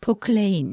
Proclaim